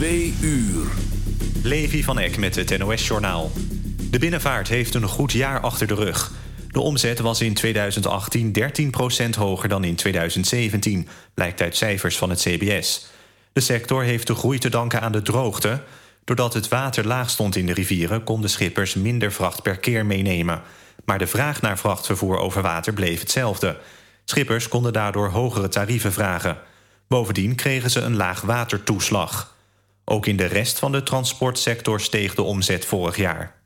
Twee uur. Levi van Eck met het NOS-journaal. De binnenvaart heeft een goed jaar achter de rug. De omzet was in 2018 13% hoger dan in 2017... blijkt uit cijfers van het CBS. De sector heeft de groei te danken aan de droogte. Doordat het water laag stond in de rivieren... konden schippers minder vracht per keer meenemen. Maar de vraag naar vrachtvervoer over water bleef hetzelfde. Schippers konden daardoor hogere tarieven vragen. Bovendien kregen ze een laag watertoeslag. Ook in de rest van de transportsector steeg de omzet vorig jaar.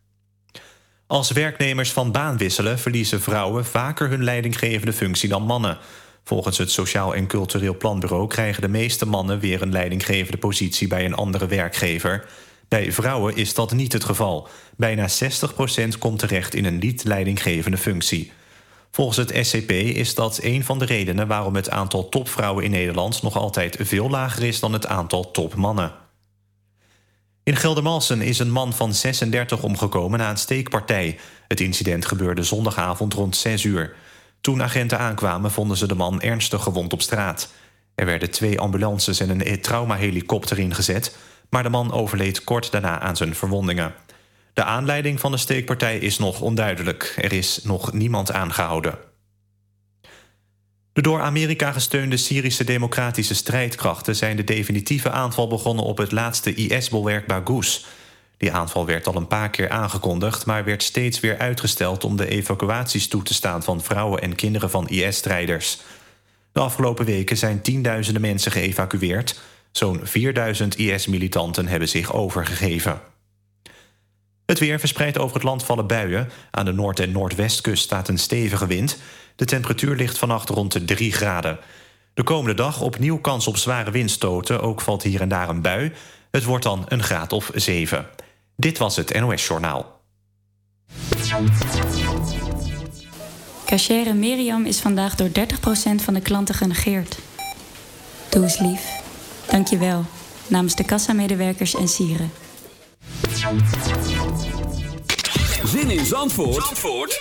Als werknemers van baan wisselen... verliezen vrouwen vaker hun leidinggevende functie dan mannen. Volgens het Sociaal en Cultureel Planbureau... krijgen de meeste mannen weer een leidinggevende positie... bij een andere werkgever. Bij vrouwen is dat niet het geval. Bijna 60% komt terecht in een niet-leidinggevende functie. Volgens het SCP is dat een van de redenen... waarom het aantal topvrouwen in Nederland... nog altijd veel lager is dan het aantal topmannen. In Geldermalsen is een man van 36 omgekomen na een steekpartij. Het incident gebeurde zondagavond rond 6 uur. Toen agenten aankwamen vonden ze de man ernstig gewond op straat. Er werden twee ambulances en een traumahelikopter ingezet... maar de man overleed kort daarna aan zijn verwondingen. De aanleiding van de steekpartij is nog onduidelijk. Er is nog niemand aangehouden. De door Amerika gesteunde Syrische democratische strijdkrachten... zijn de definitieve aanval begonnen op het laatste IS-bolwerk Baghouz. Die aanval werd al een paar keer aangekondigd... maar werd steeds weer uitgesteld om de evacuaties toe te staan... van vrouwen en kinderen van IS-strijders. De afgelopen weken zijn tienduizenden mensen geëvacueerd. Zo'n 4000 IS-militanten hebben zich overgegeven. Het weer verspreidt over het land vallen buien. Aan de noord- en noordwestkust staat een stevige wind. De temperatuur ligt vannacht rond de 3 graden. De komende dag opnieuw kans op zware windstoten. Ook valt hier en daar een bui. Het wordt dan een graad of 7. Dit was het NOS Journaal. Cachere Miriam is vandaag door 30% van de klanten genegeerd. Doe eens lief. Dank je wel. Namens de kassamedewerkers en sieren. Zin in Zandvoort, Zandvoort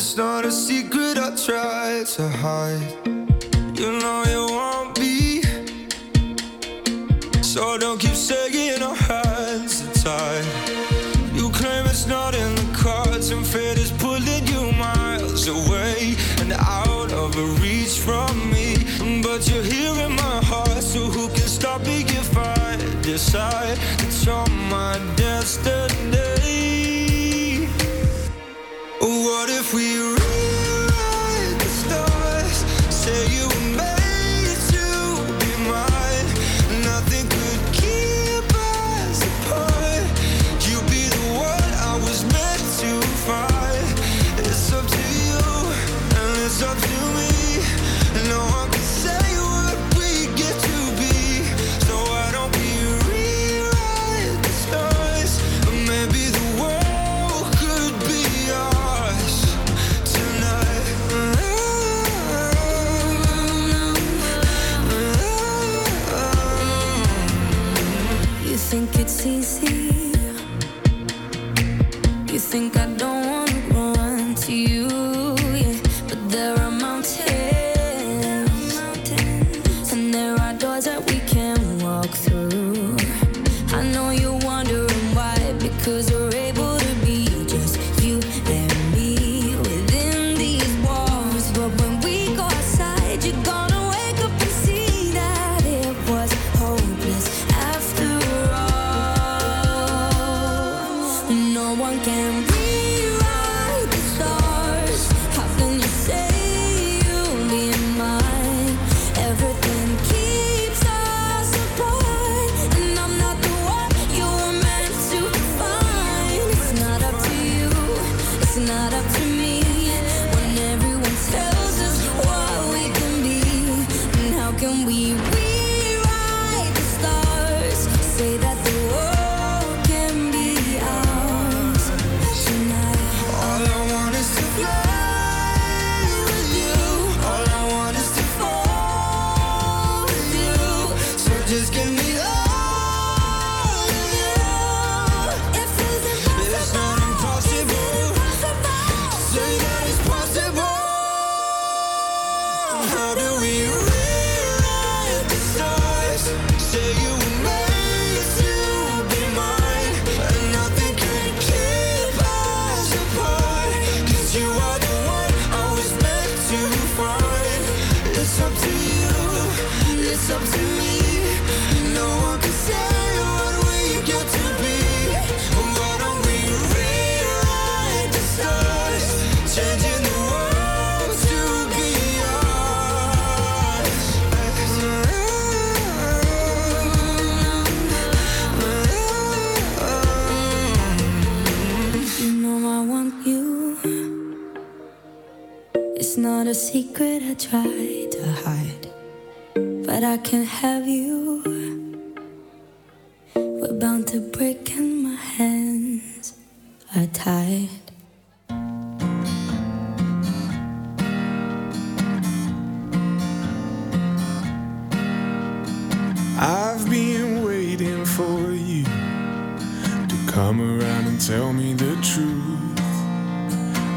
It's not a secret I try to hide. You know you won't be, so don't keep saying our hands are tied. You claim it's not in the cards, and fate is pulling you miles away and out of reach from me. But you're here in my heart, so who can stop me if I decide it's on my destiny?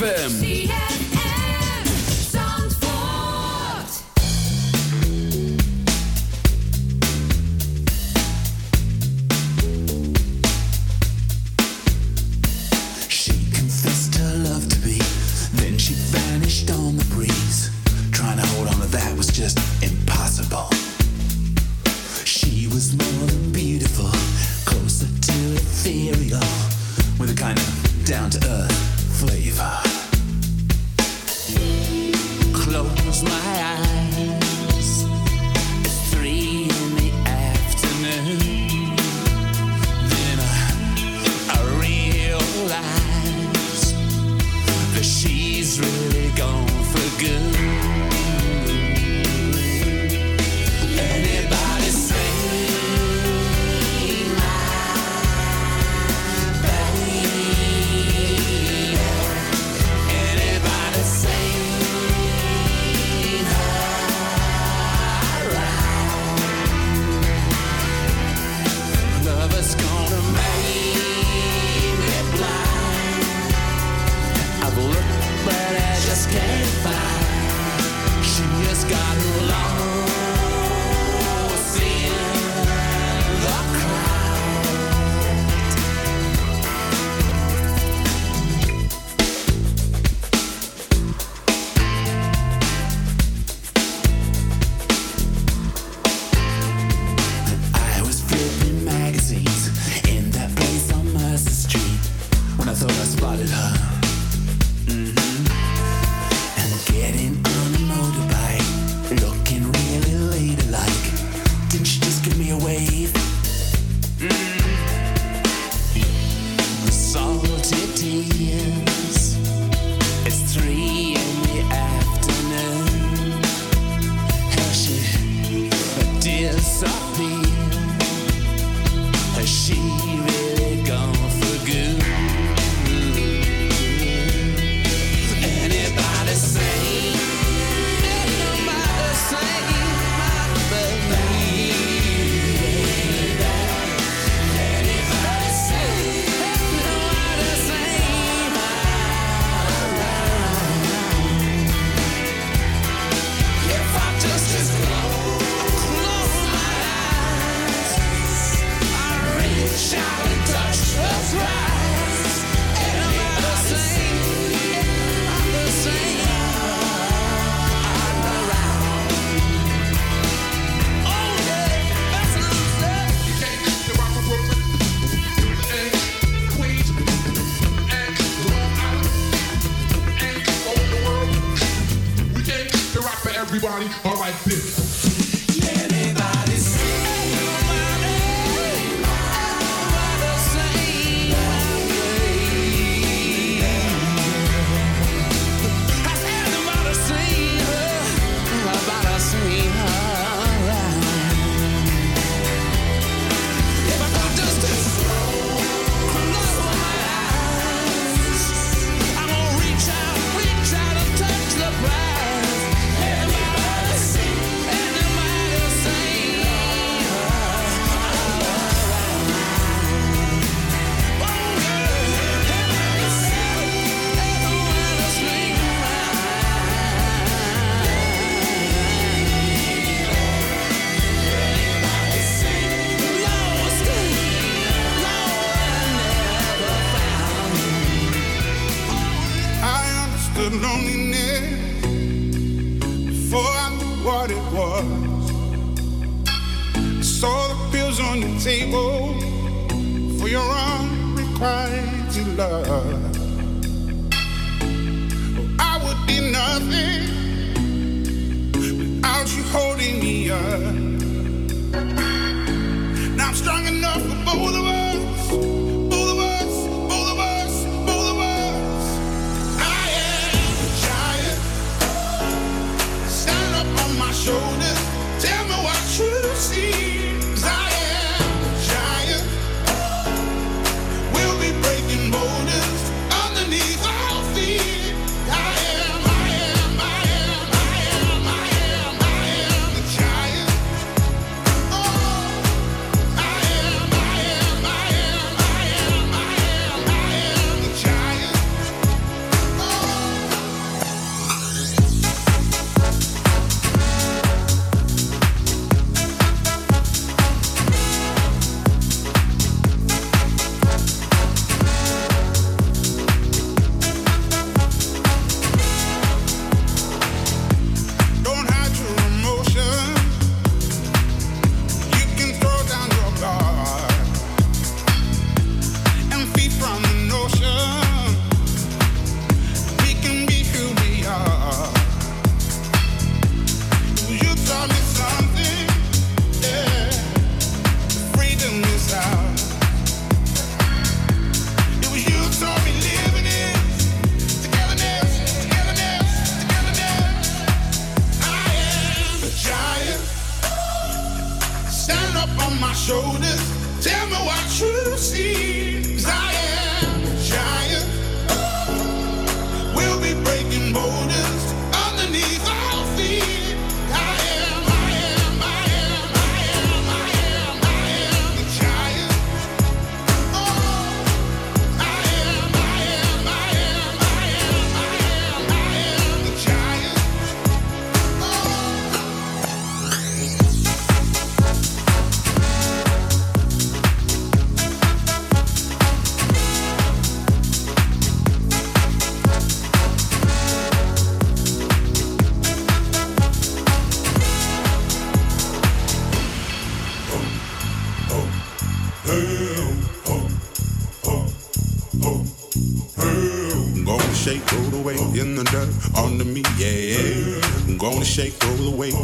Of down to earth flavor. Close my eyes.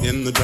In the dirt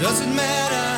Doesn't matter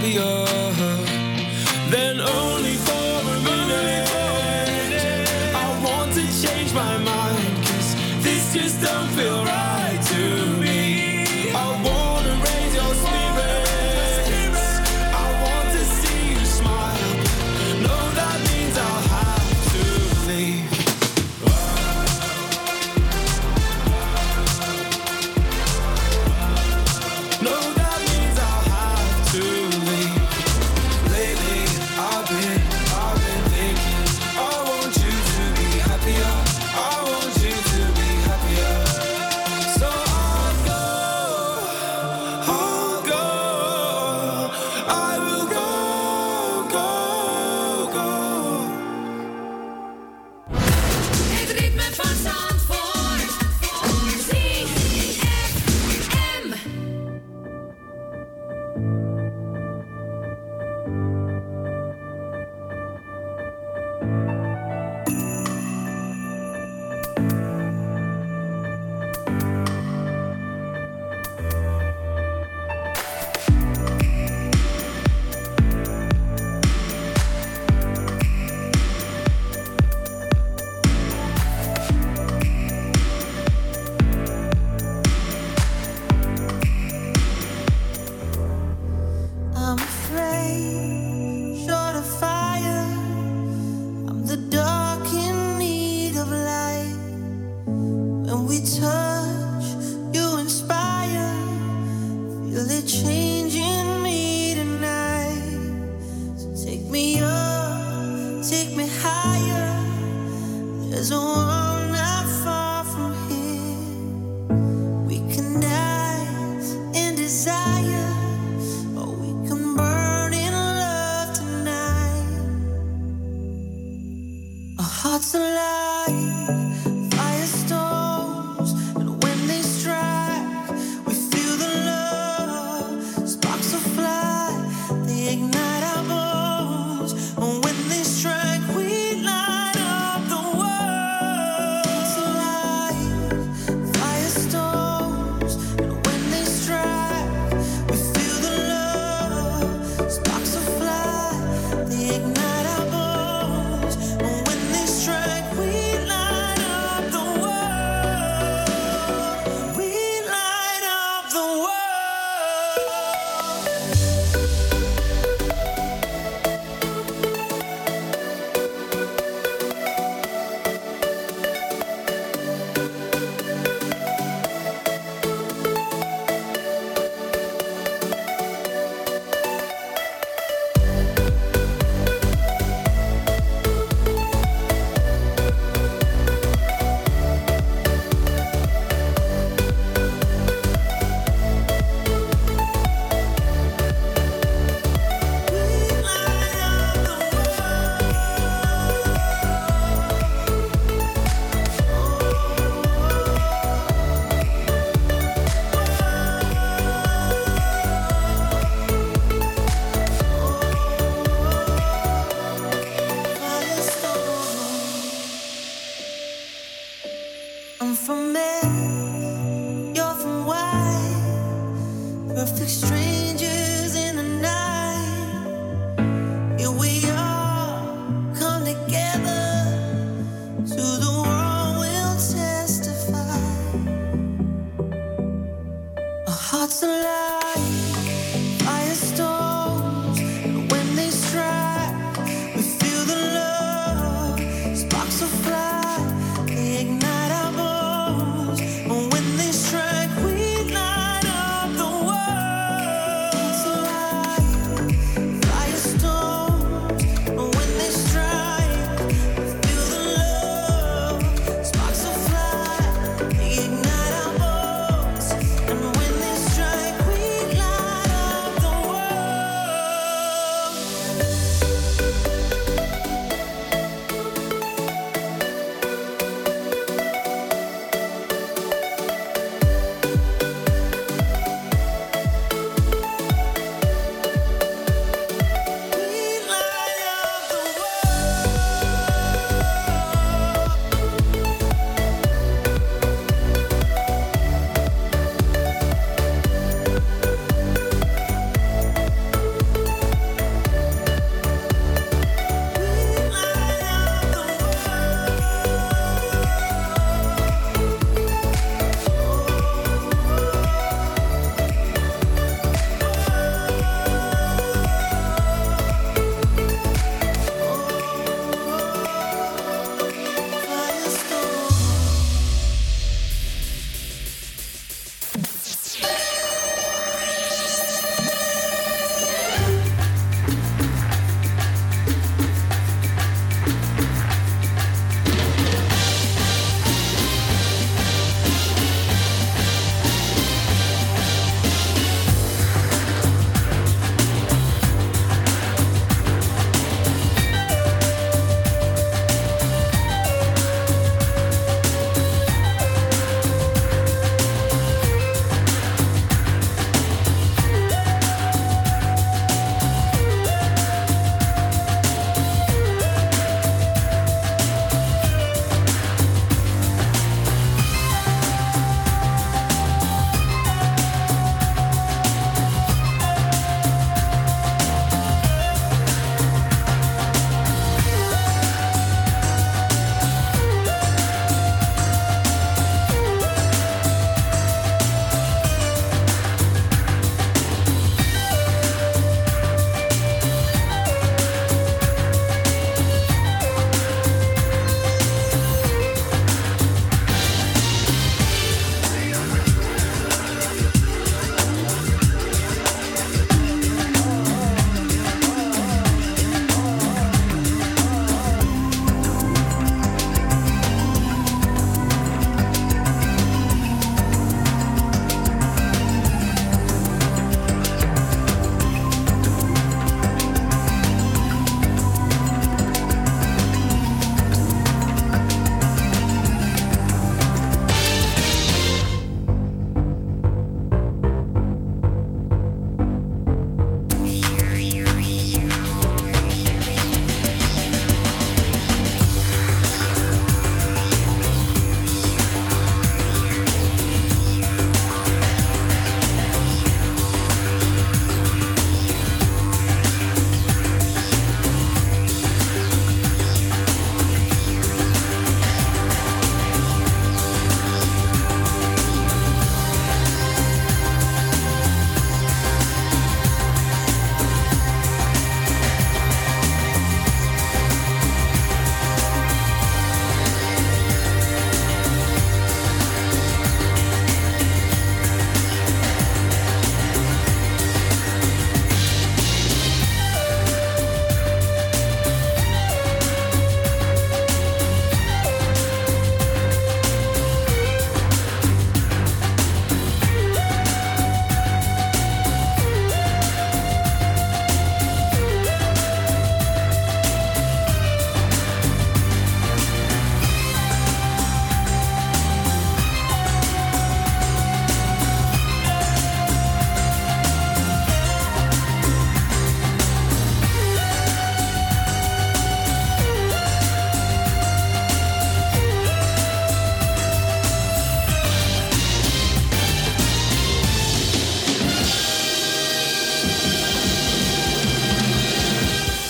happier